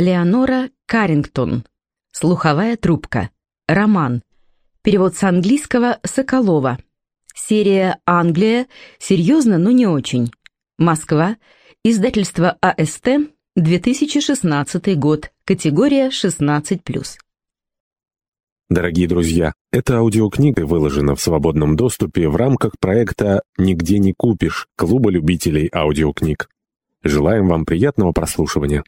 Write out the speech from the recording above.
Леонора Карингтон. Слуховая трубка. Роман. Перевод с английского Соколова. Серия «Англия. Серьезно, но не очень». Москва. Издательство АСТ. 2016 год. Категория 16+. Дорогие друзья, эта аудиокнига выложена в свободном доступе в рамках проекта «Нигде не купишь» Клуба любителей аудиокниг. Желаем вам приятного прослушивания.